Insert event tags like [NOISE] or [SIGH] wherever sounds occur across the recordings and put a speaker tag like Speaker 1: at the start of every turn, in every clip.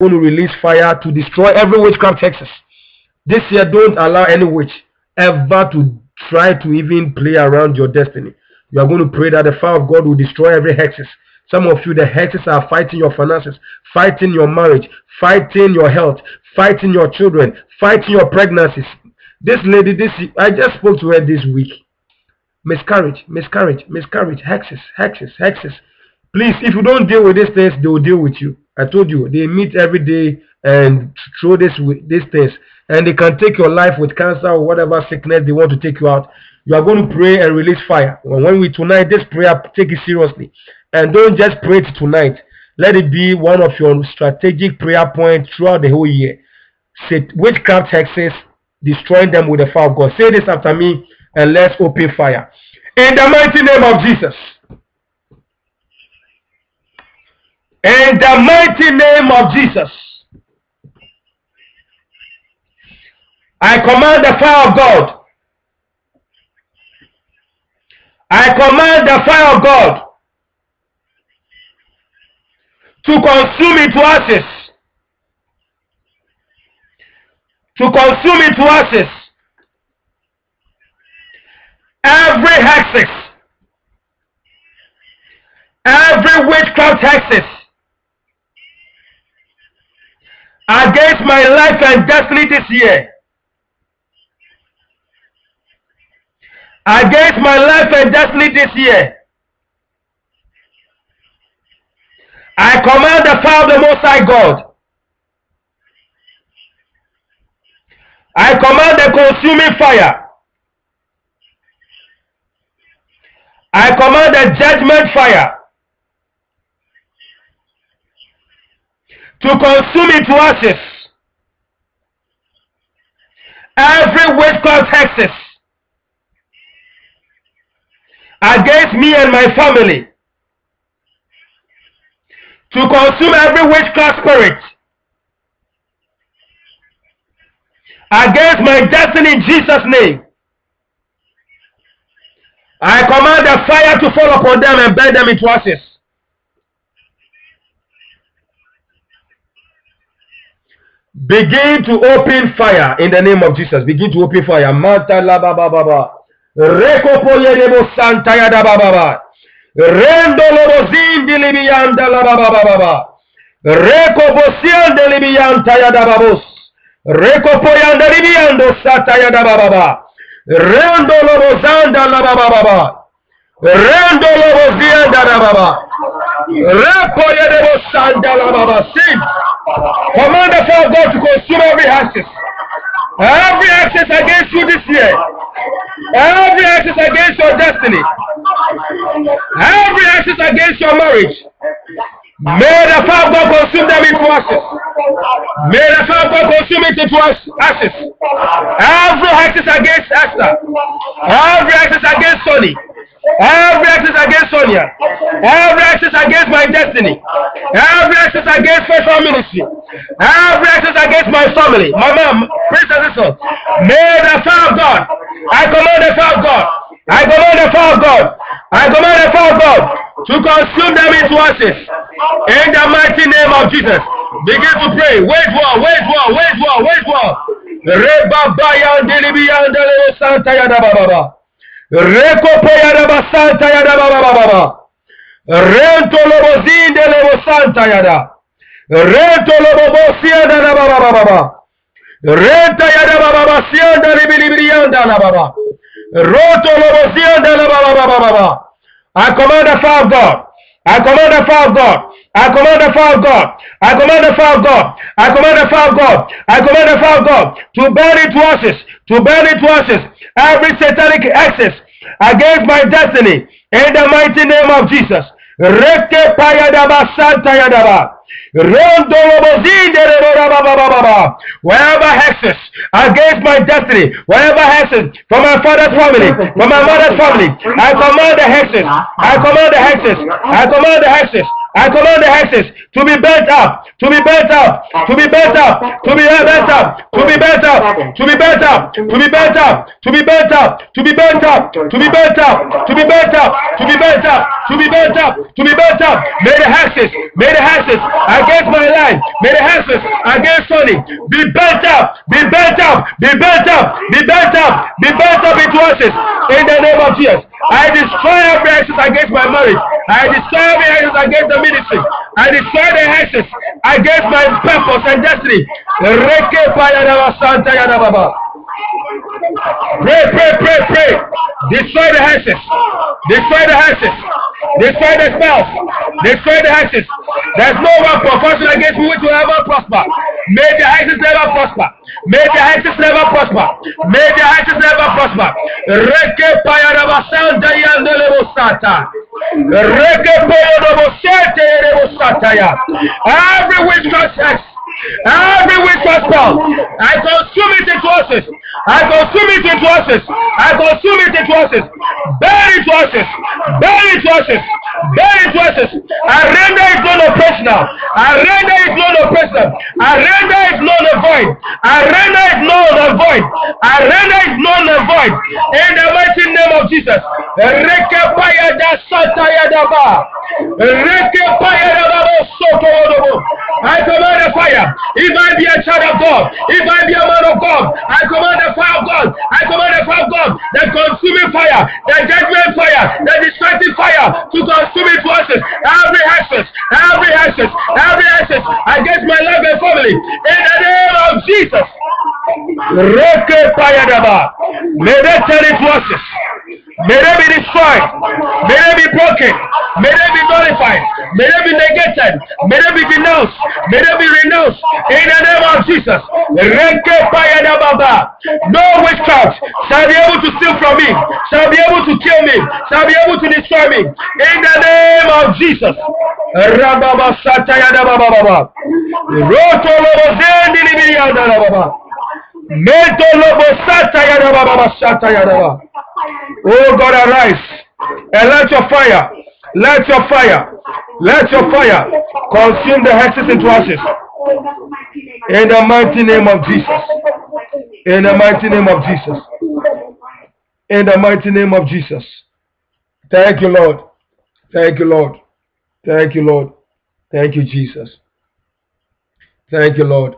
Speaker 1: going to release fire to destroy every witchcraft hexes. This year, don't allow any witch ever to try to even play around your destiny. You are going to pray that the fire of God will destroy every hexes. Some of you, the hexes are fighting your finances, fighting your marriage, fighting your health, fighting your children, fighting your pregnancies. This lady, this I just spoke to her this week. Miscarriage, miscarriage, miscarriage, hexes, hexes, hexes. Please, if you don't deal with these things, they will deal with you. I told you, they meet every day and throw this these things, and they can take your life with cancer or whatever sickness they want to take you out. You are going to pray and release fire. When we tonight, this prayer, take it seriously, and don't just pray it tonight. Let it be one of your strategic prayer points throughout the whole year. Say witchcraft hexes, destroying them with the fire of God. Say this after me, and let's open fire. In the mighty name of Jesus. In the mighty name of Jesus. I command the fire of God. I command the fire of God to consume it to ashes. To consume it to ashes. Every hexes, every witchcraft hexes against my life and destiny this year. Against my life and destiny this year. I command the fire of the Most High God. I command the consuming fire. I command the judgment fire to consume it to ashes. Every witchcraft hexes against me and my family to consume every witchcraft spirit against my destiny in Jesus' name. I command the fire to fall upon them and burn them into ashes. Begin to open fire in the name of Jesus. Begin to open fire. Manta la ba ba ba ba. Santa ya da ba ba ba. Rendo zindi libiyanda la ba ba ba ba ba. Libiyanta ya da libiyando sata ya da ba ba ba. Rendo zanda la ba ba ba ba. Rendo zianda la ba ba. La ba ba. Sing. Command the fire of God to consume every axis. Every axis against you this year. Every axis against your destiny. Every axis against your marriage. May the fire of God consume them into ashes. May the fire of God consume it into ashes. Every axis against Esther. Every axis against Sonny. Every axis against Sonia. Every axis against my destiny. Every axis against faithful ministry. Every axis against my family. My mom, princess, sister. May the fire of God. I command the fire of God. I command the fire of God. I command the fire of God to consume them into ashes. In the mighty name of Jesus. Begin to pray. Wait war, wait war, wait war, wait war. Reba bayan delibiyan delebo santa yada baba. Rekopo yada basanta yada baba. Rento lobo zinde lebo santa yada. Rento lobo bosianda na baba baba. Renta yada baba basianda libilibilianda na baba. Roto lobo zianda na baba baba baba. I command the fire of God. I command the fire of God. I command the fire of God. I command the fire of God. I command the fire of God. I command the fire of God to burn into ashes. To burn into ashes. Every satanic access against my destiny. In the mighty name of Jesus. Wherever hexes against my destiny, wherever hexes from my father's family, from my mother's family, I command the hexes, I command the hexes, I command the hexes, I command the hexes to be up, to be up, to be up, to be up, to be up, to be up, to be up, to be up, to be up, to be up, to be up, to be up, to be up, to be up. May the hexes, may the hexes against my life, may the hexes against Sonny be burnt up, be burnt up, be burnt up, be burnt up, be burnt up into ashes in the name of Jesus. I destroy every hexes against my marriage. I destroy every hexes against the ministry. I destroy the hexes against my purpose and destiny. Pray, pray, pray, pray. Destroy the hexes. Destroy the hexes. Destroy the spells. Destroy the hexes. There's no one profession against me which will ever prosper. May the hexes never prosper. May the righteous never prosper. May the righteous never prosper. Reke payarabasanta yandelebosata. Reke payarabosete yerebosataya. Every witchcraft sex. Every witchcraft spell. I consume it into ashes. I consume it into ashes. I consume it into horses. Bury into horses. Bury into ashes. Bear it verses. I render it blown operational. I render it blown operational. I render it blown a void. I render it blown a void. I render it blown a void. In the mighty name of Jesus. Rekapaya da sataya da ba. I command the fire. If I be a child of God, if I be a man of God, I command the fire of God. I command the fire of God, the consuming fire, the judgment fire, the destructive fire to consume it us. Every access, every access, every access against my life and family. In the name of Jesus. May they turn it us. May they be destroyed. May they be broken. May they be nullified. May they be negated. May they be denounced. May they be renounced. In the name of Jesus. No witchcraft shall be able to steal from me. Shall be able to kill me. Shall be able to destroy me. In the name of Jesus. Meto lobo sata yada baba sata yada Oh God, arise and let your fire, let your fire, let your fire consume the hexes into ashes. In the mighty name of Jesus. In the mighty name of Jesus. In the mighty name of Jesus. Thank you, Lord. Thank you, Lord. Thank you, Lord. Thank you, Jesus. Thank you, Lord.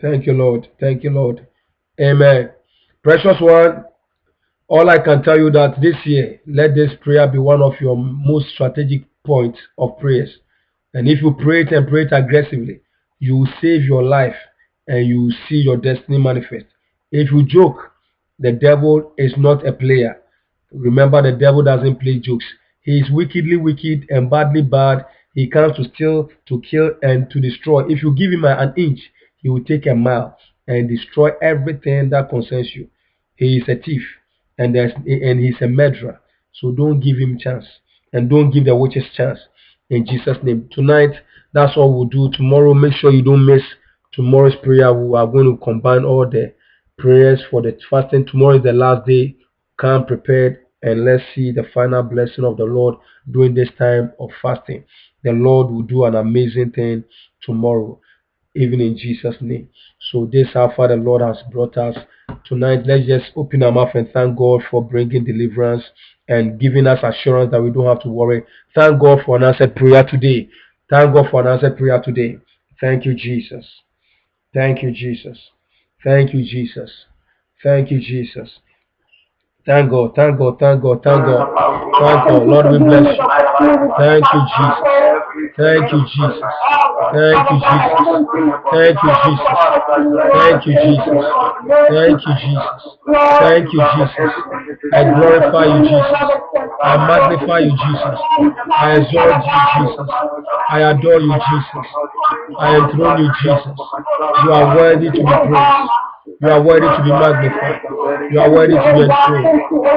Speaker 1: Thank you, Lord. Thank you, Lord. Amen. Precious one, all I can tell you that this year, let this prayer be one of your most strategic points of prayers. And if you pray it and pray it aggressively, you will save your life and you will see your destiny manifest. If you joke, the devil is not a player. Remember, the devil doesn't play jokes. He is wickedly wicked and badly bad. He comes to steal, to kill, and to destroy. If you give him an inch, he will take a mile and destroy everything that concerns you. He is a thief and there's and he's a murderer. So don't give him chance and don't give the witches chance in Jesus' name. Tonight, that's all we'll do. Tomorrow, make sure you don't miss tomorrow's prayer. We are going to combine all the prayers for the fasting. Tomorrow is the last day. Come prepared and let's see the final blessing of the Lord during this time of fasting. The Lord will do an amazing thing tomorrow, even in Jesus' name. So this how far the Lord has brought us tonight. Let's just open our mouth and thank God for bringing deliverance and giving us assurance that we don't have to worry. Thank God for an answered prayer today. Thank God for an answered prayer today. Thank you, Jesus. Thank you, Jesus. Thank you, Jesus. Thank you, Jesus. Thank God, thank God, thank God, thank God. Thank God. Lord, we bless you. Thank you, Jesus. Thank you, Jesus. Thank you, Jesus. Thank you, Jesus. Thank you, Jesus. Thank you, Jesus. Thank you, Jesus. I glorify you, Jesus. I magnify you, Jesus. I exalt you, Jesus. I adore you, Jesus. I enthrone you, Jesus. You are worthy to be praised. You are worthy to be magnified. You are worthy to be enthroned.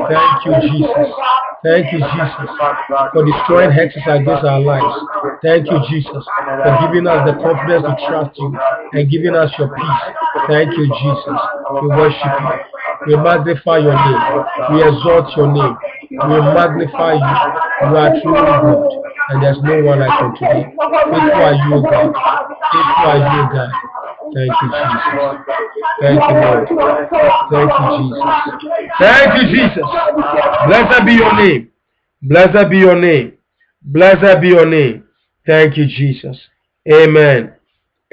Speaker 1: Thank you, Jesus. Thank you, Jesus, for destroying hexes against our lives. Thank you, Jesus, for giving us the confidence to trust you and giving us your peace. Thank you, Jesus. We worship you. We magnify your name. We exalt your name. We magnify you. You are truly good and there's no one like unto thee. Faithful are you, God. Faithful are you, God. Thank you, Jesus. Thank you, Lord. Thank you, Jesus. Thank you, Jesus. Blessed be your name. Blessed be your name. Blessed be your name. Thank you, Jesus. Amen.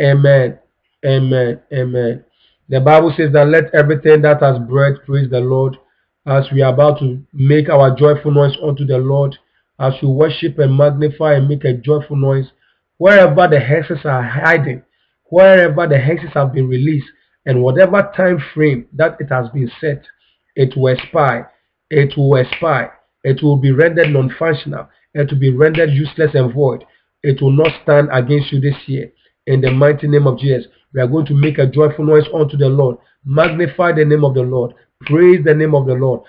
Speaker 1: Amen. Amen. Amen. The Bible says that let everything that has breath praise the Lord as we are about to make our joyful noise unto the Lord, as we worship and magnify and make a joyful noise, wherever the hexes are hiding, wherever the hexes have been released, and whatever time frame that it has been set, it will expire. It will expire. It will be rendered non-functional. It will be rendered useless and void. It will not stand against you this year. In the mighty name of Jesus, we are going to make a joyful noise unto the Lord. Magnify the name of the Lord. Praise the name of the Lord.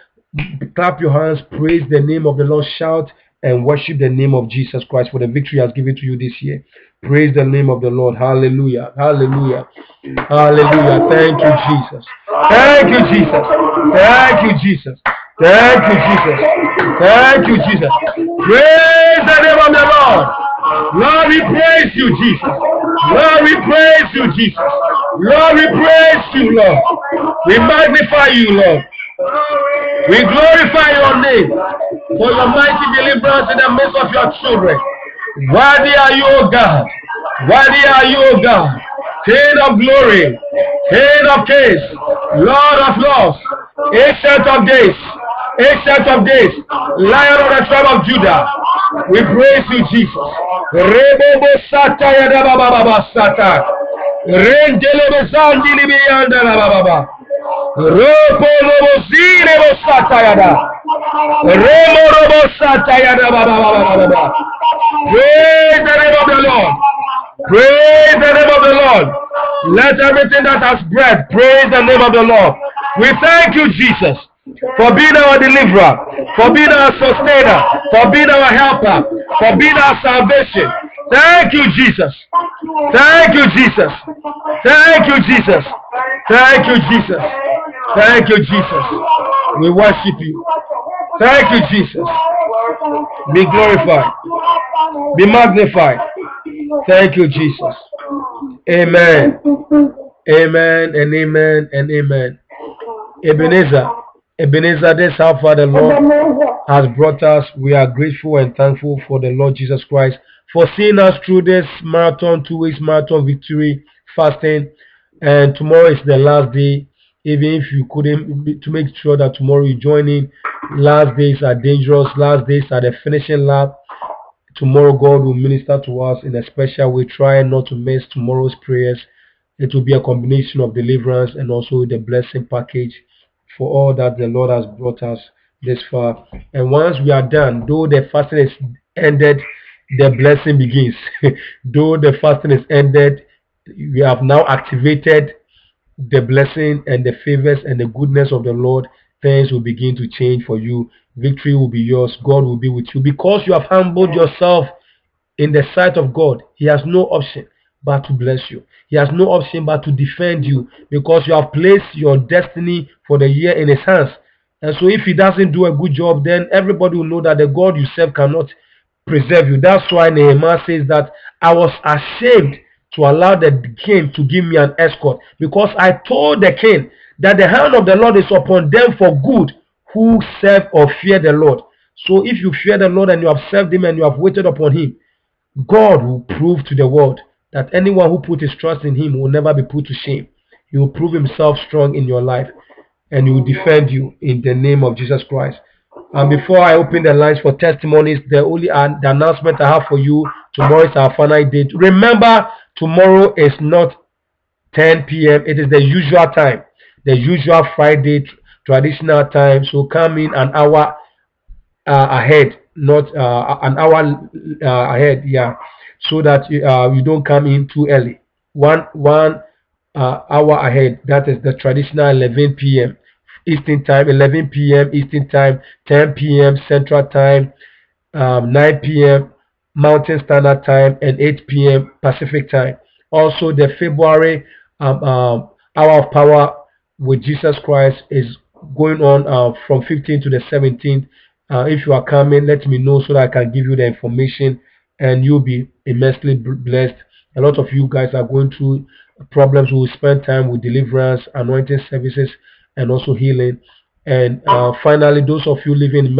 Speaker 1: Clap your hands. Praise the name of the Lord. Shout and worship the name of Jesus Christ for the victory he has given to you this year. Praise the name of the Lord. Hallelujah. Hallelujah. Hallelujah. Thank you, Jesus. Thank you, Jesus. Thank you, Jesus. Thank you, Jesus. Thank you, Jesus. Praise the name of the Lord. Lord, we praise you, Jesus. Lord, we praise you, Jesus. Lord, we praise you, Lord. We magnify you, Lord. We glorify your name for your mighty deliverance in the midst of your children. Worthy are you, O God. Worthy are you, O God. King of glory, King of kings, Lord of lords, ancient of days, ancient of days, lion of the tribe of Judah. We praise you, Jesus. Rebobo sata robo baba. Praise the name of the Lord. Praise the name of the Lord. Let everything that has breath praise the name of the Lord. We thank you, Jesus, for being our deliverer, for being our sustainer, for being our helper, for being our salvation. Thank you, Jesus. Thank you, Jesus. Thank you, Jesus. Thank you, Jesus. Thank you, Jesus. We worship you. Thank you, Jesus. Be glorified. Be magnified. Thank you, Jesus. Amen. Amen and amen and amen. Ebenezer. Ebenezer, this how far the Lord has brought us. We are grateful and thankful for the Lord Jesus Christ for seeing us through this marathon, two weeks marathon victory fasting. And tomorrow is the last day. Even if you couldn't, to make sure that tomorrow you join in. Last days are dangerous. Last days are the finishing lap. Tomorrow God will minister to us in a special way. Try not to miss tomorrow's prayers. It will be a combination of deliverance and also the blessing package for all that the Lord has brought us this far. And once we are done, though the fasting is ended, the blessing begins. [LAUGHS] though the fasting is ended, we have now activated the blessing and the favors and the goodness of the Lord. Things will begin to change for you. Victory will be yours. God will be with you. Because you have humbled yourself in the sight of God, He has no option but to bless you. He has no option but to defend you because you have placed your destiny for the year in his hands. And so if he doesn't do a good job, then everybody will know that the God you serve cannot preserve you. That's why Nehemiah says that I was ashamed to allow the king to give me an escort because I told the king that the hand of the Lord is upon them for good who serve or fear the Lord. So if you fear the Lord and you have served him and you have waited upon him, God will prove to the world that anyone who put his trust in him will never be put to shame. He will prove himself strong in your life and he will defend you in the name of Jesus Christ. And before I open the lines for testimonies, the only the announcement I have for you tomorrow is our final date. Remember, tomorrow is not 10 p.m. It is the usual time, the usual Friday traditional time. So come in an hour uh, ahead, not uh, an hour uh, ahead. Yeah so that uh, you don't come in too early. One one uh, hour ahead. That is the traditional 11 p.m. Eastern time, 11 p.m. Eastern time, 10 p.m. Central time, um, 9 p.m. Mountain Standard Time, and 8 p.m. Pacific time. Also, the February um, um, Hour of Power with Jesus Christ is going on uh, from 15 to the 17th. Uh, if you are coming, let me know so that I can give you the information and you'll be immensely blessed. A lot of you guys are going through problems. We will spend time with deliverance, anointing services, and also healing. And uh, finally, those of you living in